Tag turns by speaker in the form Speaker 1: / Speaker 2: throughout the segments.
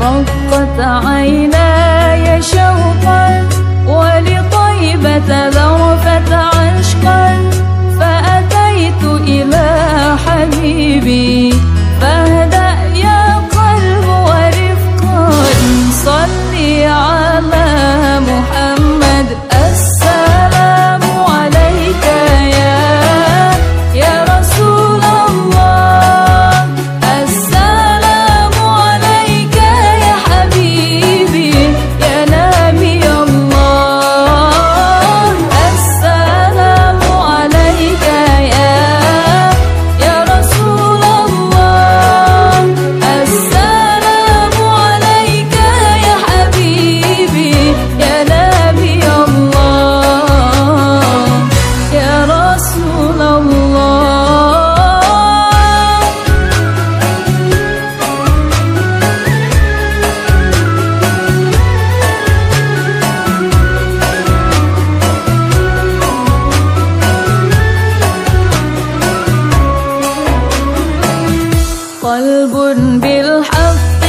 Speaker 1: رقت عيناي شوقا ولطيبة ذرفة بالحق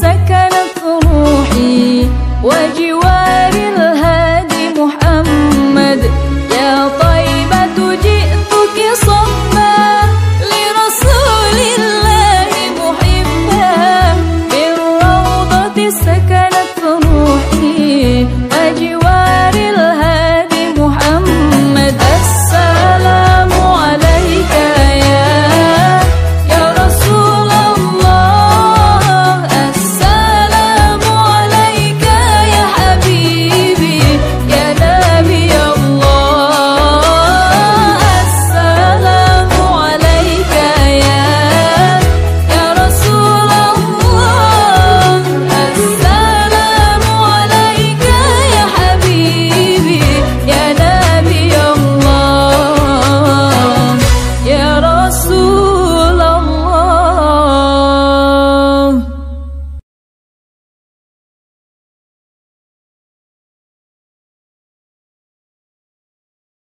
Speaker 1: سكنت روحي وجوا